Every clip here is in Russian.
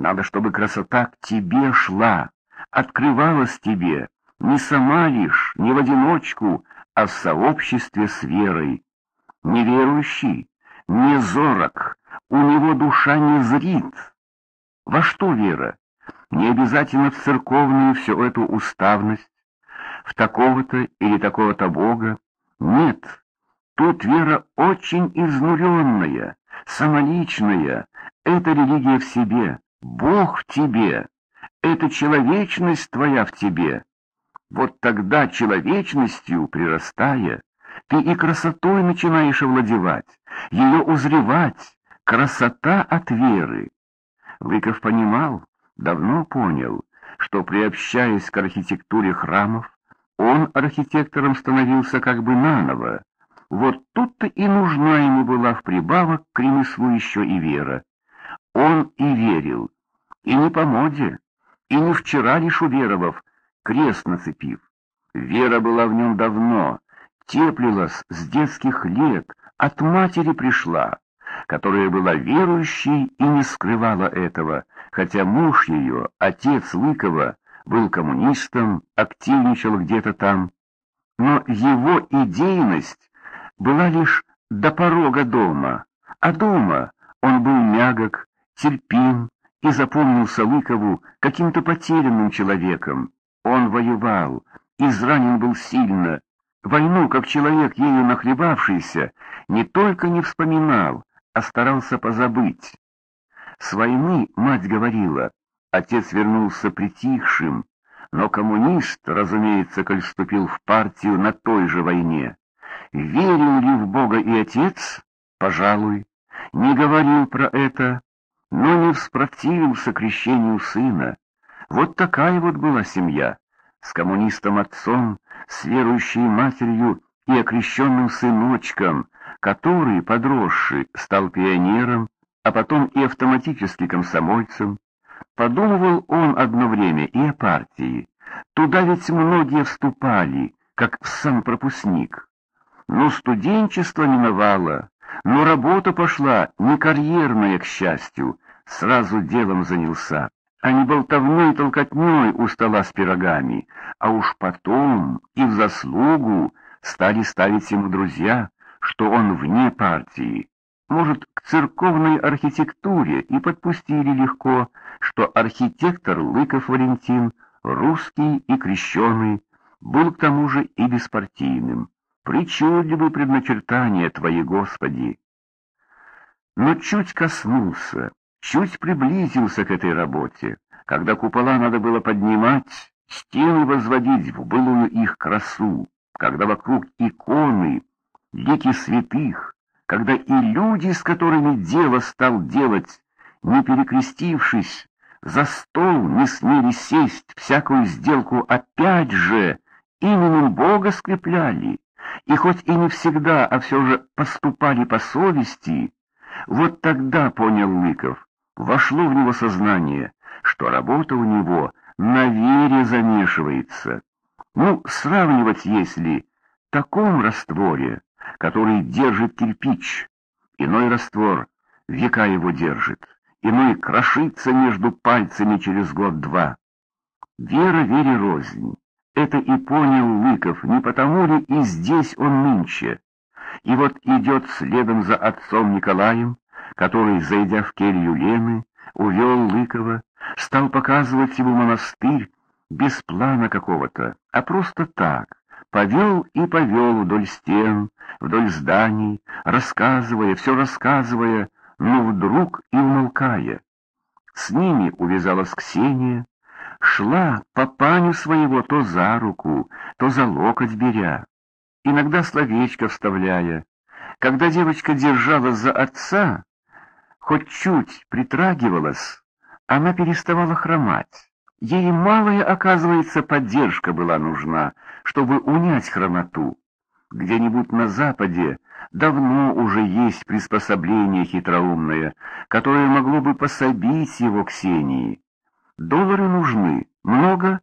Надо, чтобы красота к тебе шла, открывалась тебе, не сама лишь, не в одиночку, а в сообществе с верой. Неверующий, не зорок, у него душа не зрит. Во что вера? Не обязательно в церковную всю эту уставность, в такого-то или такого-то Бога. Нет, тут вера очень изнуренная, самоличная. Это религия в себе, Бог в тебе, это человечность твоя в тебе. Вот тогда человечностью прирастая, ты и красотой начинаешь овладевать, ее узревать, красота от веры. Лыков понимал, давно понял, что, приобщаясь к архитектуре храмов, он архитектором становился как бы наново. Вот тут-то и нужна ему была в прибавок к ремеслу еще и вера. Он и верил, и не по моде, и не вчера лишь уверовав, крест нацепив. Вера была в нем давно, теплилась с детских лет, от матери пришла, которая была верующей и не скрывала этого, хотя муж ее, отец Лыкова, был коммунистом, активничал где-то там. Но его идейность была лишь до порога дома, а дома он был мягок, терпим и запомнился Лыкову каким-то потерянным человеком. Он воевал, изранен был сильно. Войну, как человек, ею нахлебавшийся, не только не вспоминал, а старался позабыть. С войны, мать говорила, отец вернулся притихшим, но коммунист, разумеется, коль вступил в партию на той же войне. Верил ли в Бога и отец? Пожалуй. Не говорил про это, но не вспротивился крещению сына. Вот такая вот была семья, с коммунистом отцом, с верующей матерью и окрещенным сыночком, который, подросший, стал пионером, а потом и автоматически комсомольцем. Подумывал он одно время и о партии. Туда ведь многие вступали, как в сам пропускник. Но студенчество миновало, но работа пошла не карьерная, к счастью, сразу делом занялся, а не болтовней толкотней у стола с пирогами, а уж потом и в заслугу стали ставить ему друзья, что он вне партии. Может, к церковной архитектуре и подпустили легко, что архитектор Лыков Валентин, русский и крещеный, был к тому же и беспартийным. Причудливые предначертания Твои, Господи! Но чуть коснулся, чуть приблизился к этой работе, когда купола надо было поднимать, стены возводить в былую их красу, когда вокруг иконы, лики святых, когда и люди, с которыми дело стал делать, не перекрестившись, за стол не смели сесть, всякую сделку опять же именем Бога скрепляли, и хоть и не всегда, а все же поступали по совести, вот тогда понял Лыков, вошло в него сознание, что работа у него на вере замешивается. Ну, сравнивать если таком растворе, который держит кирпич, иной раствор века его держит, иной крошится между пальцами через год-два. Вера вере рознь. Это и понял Лыков, не потому ли и здесь он нынче. И вот идет следом за отцом Николаем, который, зайдя в келью Лены, увел Лыкова, стал показывать ему монастырь без плана какого-то, а просто так, повел и повел вдоль стен, вдоль зданий, рассказывая, все рассказывая, но вдруг и умолкая. С ними увязалась Ксения, шла по паню своего то за руку, то за локоть беря, иногда словечко вставляя. Когда девочка держалась за отца, хоть чуть притрагивалась, она переставала хромать. Ей малая, оказывается, поддержка была нужна, чтобы унять хромоту. Где-нибудь на Западе давно уже есть приспособление хитроумное, которое могло бы пособить его Ксении. Доллары нужны. Много?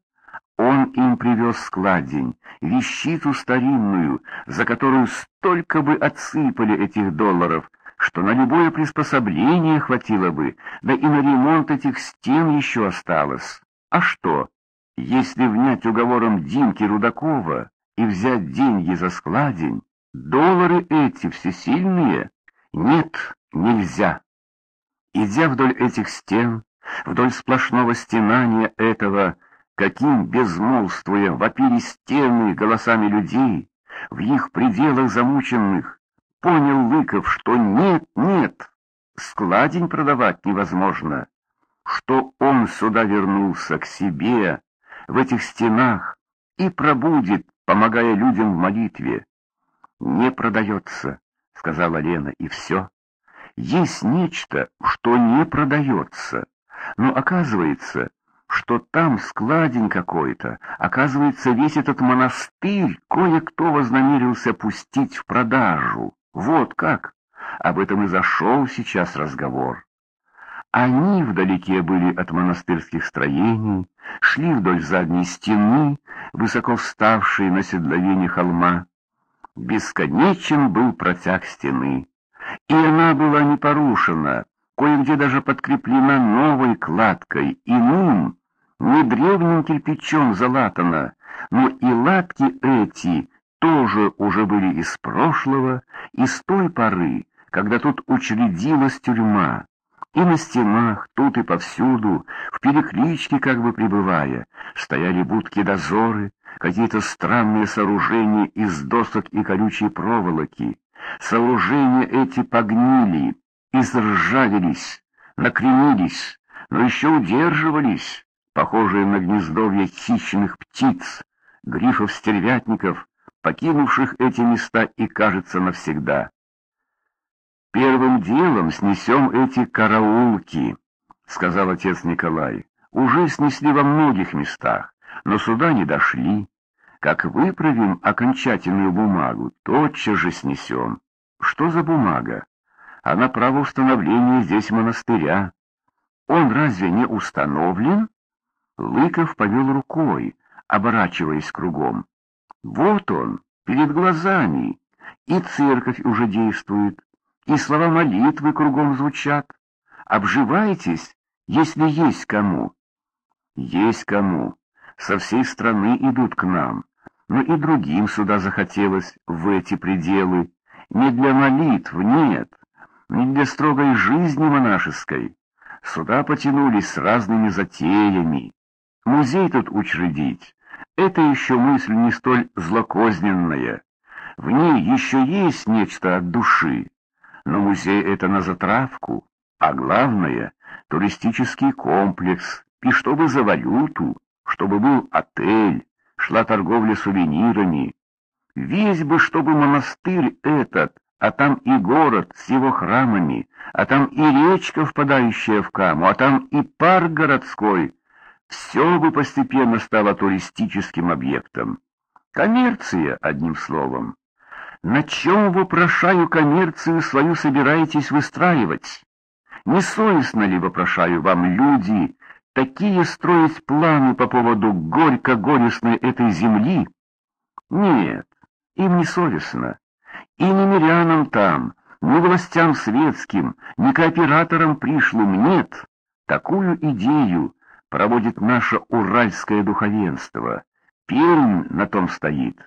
Он им привез складень, вещицу старинную, за которую столько бы отсыпали этих долларов, что на любое приспособление хватило бы, да и на ремонт этих стен еще осталось. А что, если внять уговором Димки Рудакова и взять деньги за складень, доллары эти всесильные? Нет, нельзя. Идя вдоль этих стен, вдоль сплошного стенания этого, каким, безмолвствуя, вопили стены голосами людей, в их пределах замученных, понял Лыков, что нет, нет, складень продавать невозможно, что он сюда вернулся к себе, в этих стенах, и пробудет, помогая людям в молитве. «Не продается», — сказала Лена, — «и все. Есть нечто, что не продается, но оказывается, что там складень какой-то, оказывается, весь этот монастырь кое-кто вознамерился пустить в продажу. Вот как. Об этом и зашел сейчас разговор. Они вдалеке были от монастырских строений, шли вдоль задней стены, высоко вставшей на седловине холма. Бесконечен был протяг стены, и она была не порушена, кое-где даже подкреплена новой кладкой, иным, не древним кирпичом залатана, но и латки эти тоже уже были из прошлого, из той поры, когда тут учредилась тюрьма. И на стенах, тут и повсюду, в перекличке как бы пребывая, стояли будки-дозоры, какие-то странные сооружения из досок и колючей проволоки. Сооружения эти погнили, изржавились, накренились, но еще удерживались, похожие на гнездовья хищных птиц, грифов-стервятников, покинувших эти места и, кажется, навсегда. «Первым делом снесем эти караулки», — сказал отец Николай. «Уже снесли во многих местах, но сюда не дошли. Как выправим окончательную бумагу, тотчас же снесем. Что за бумага? Она право установления здесь монастыря. Он разве не установлен?» Лыков повел рукой, оборачиваясь кругом. «Вот он, перед глазами, и церковь уже действует» и слова молитвы кругом звучат. Обживайтесь, если есть кому. Есть кому. Со всей страны идут к нам, но и другим сюда захотелось, в эти пределы. Не для молитв, нет, не для строгой жизни монашеской. Сюда потянулись с разными затеями. Музей тут учредить — это еще мысль не столь злокозненная. В ней еще есть нечто от души. Но музей — это на затравку, а главное — туристический комплекс, и чтобы за валюту, чтобы был отель, шла торговля сувенирами. Весь бы, чтобы монастырь этот, а там и город с его храмами, а там и речка, впадающая в Каму, а там и парк городской, все бы постепенно стало туристическим объектом. Коммерция, одним словом. На чем, вопрошаю, коммерцию свою собираетесь выстраивать? Не совестно ли, вопрошаю вам, люди, такие строить планы по поводу горько-горестной этой земли? Нет, им не совестно. И ни мирянам там, ни властям светским, ни кооператорам пришлым нет. Такую идею проводит наше уральское духовенство. Пермь на том стоит.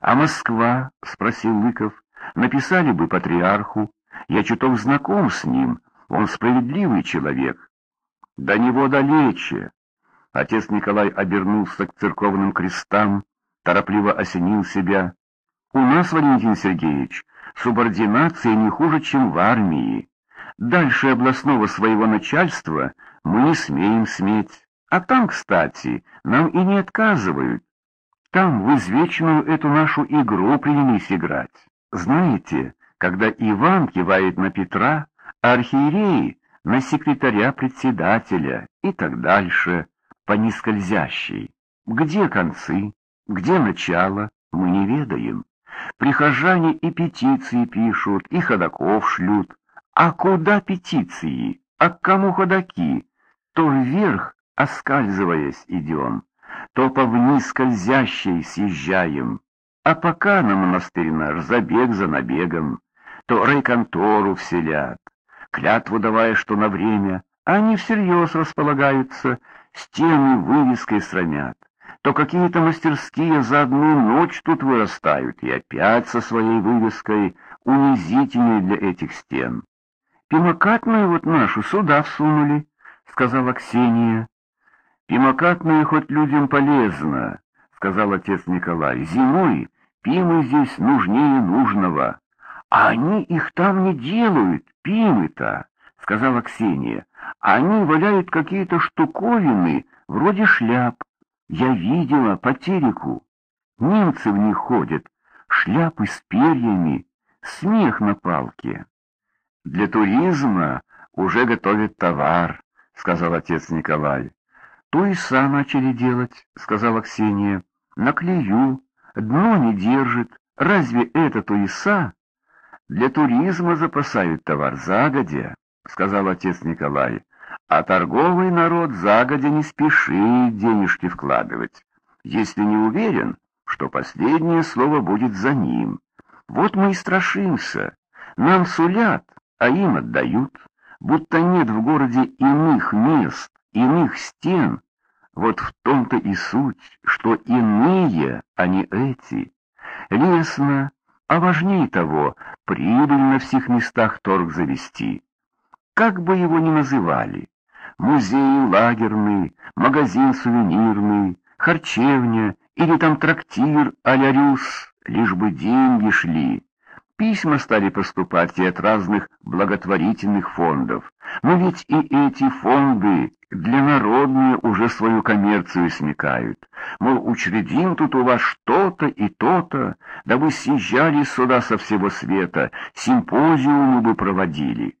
«А Москва?» — спросил Лыков. «Написали бы патриарху. Я чуток знаком с ним. Он справедливый человек». «До него далече». Отец Николай обернулся к церковным крестам, торопливо осенил себя. «У нас, Валентин Сергеевич, субординация не хуже, чем в армии. Дальше областного своего начальства мы не смеем сметь. А там, кстати, нам и не отказывают. Там в извечную эту нашу игру принялись играть. Знаете, когда Иван кивает на Петра, а архиереи — на секретаря-председателя и так дальше, по нескользящей. Где концы, где начало, мы не ведаем. Прихожане и петиции пишут, и ходаков шлют. А куда петиции? А к кому ходаки? То вверх, оскальзываясь, идем то по вниз скользящей съезжаем. А пока на монастырь наш забег за набегом, то райконтору вселят, клятву давая, что на время, они всерьез располагаются, стены вывеской срамят, то какие-то мастерские за одну ночь тут вырастают, и опять со своей вывеской унизительнее для этих стен. Пимокатную вот нашу сюда всунули, — сказала Ксения. Пимокатную хоть людям полезно, — сказал отец Николай. Зимой пимы здесь нужнее нужного. А они их там не делают, пимы-то, — сказала Ксения. Они валяют какие-то штуковины, вроде шляп. Я видела по тереку. Немцы в них ходят, шляпы с перьями, смех на палке. Для туризма уже готовят товар, — сказал отец Николай. То и сам начали делать, — сказала Ксения. Наклею, дно не держит. Разве это туиса? Для туризма запасают товар загодя, — сказал отец Николай. А торговый народ загодя не спешит денежки вкладывать, если не уверен, что последнее слово будет за ним. Вот мы и страшимся. Нам сулят, а им отдают, будто нет в городе иных мест, иных стен. Вот в том-то и суть, что иные, а не эти. Лесно, а важнее того, прибыль на всех местах торг завести. Как бы его ни называли, музей лагерный, магазин сувенирный, харчевня или там трактир Рюс, лишь бы деньги шли. Письма стали поступать и от разных благотворительных фондов. Но ведь и эти фонды для народные уже свою коммерцию смекают. Мол, учредим тут у вас что-то и то-то, да вы съезжали сюда со всего света, симпозиумы бы проводили.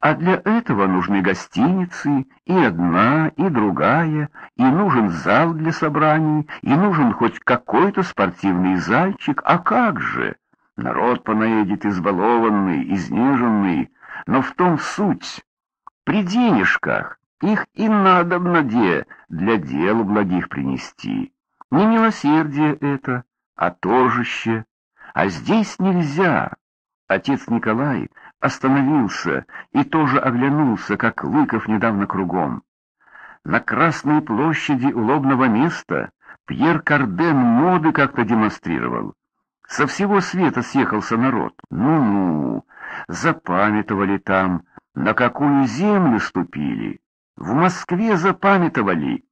А для этого нужны гостиницы, и одна, и другая, и нужен зал для собраний, и нужен хоть какой-то спортивный зальчик, а как же? Народ понаедет избалованный, изнеженный, но в том суть. При денежках их и надо наде для дел благих принести. Не милосердие это, а торжище. А здесь нельзя. Отец Николай остановился и тоже оглянулся, как Лыков недавно кругом. На Красной площади у лобного места Пьер Карден моды как-то демонстрировал. Со всего света съехался народ. Ну-ну, запамятовали там, на какую землю ступили. В Москве запамятовали,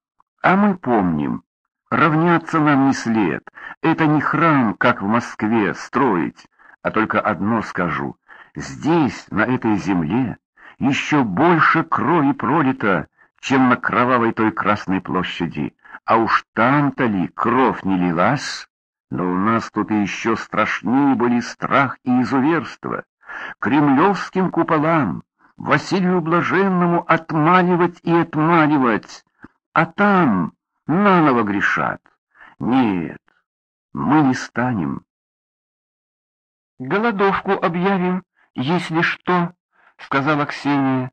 а мы помним. Равняться нам не след. Это не храм, как в Москве, строить. А только одно скажу. Здесь, на этой земле, еще больше крови пролито, чем на кровавой той Красной площади. А уж там-то ли кровь не лилась? Но у нас тут еще страшнее были страх и изуверство. Кремлевским куполам, Василию Блаженному отмаливать и отмаливать, а там наново грешат. Нет, мы не станем. «Голодовку объявим, если что», — сказала Ксения.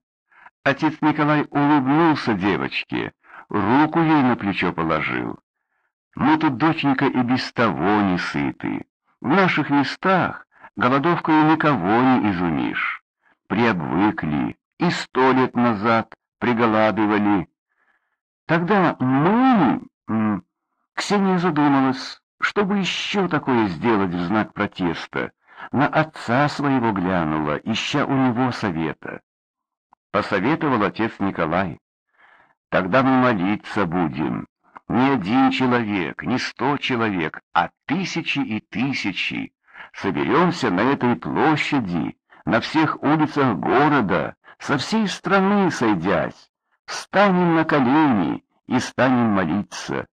Отец Николай улыбнулся девочке, руку ей на плечо положил. Мы тут, доченька, и без того не сыты. В наших местах голодовкой никого не изумишь. Приобвыкли, и сто лет назад приголабивали. Тогда мы... Ксения задумалась, чтобы еще такое сделать в знак протеста. На отца своего глянула, ища у него совета. Посоветовал отец Николай. Тогда мы молиться будем, не один человек, не сто человек, а тысячи и тысячи. Соберемся на этой площади, на всех улицах города, со всей страны сойдясь, встанем на колени и станем молиться.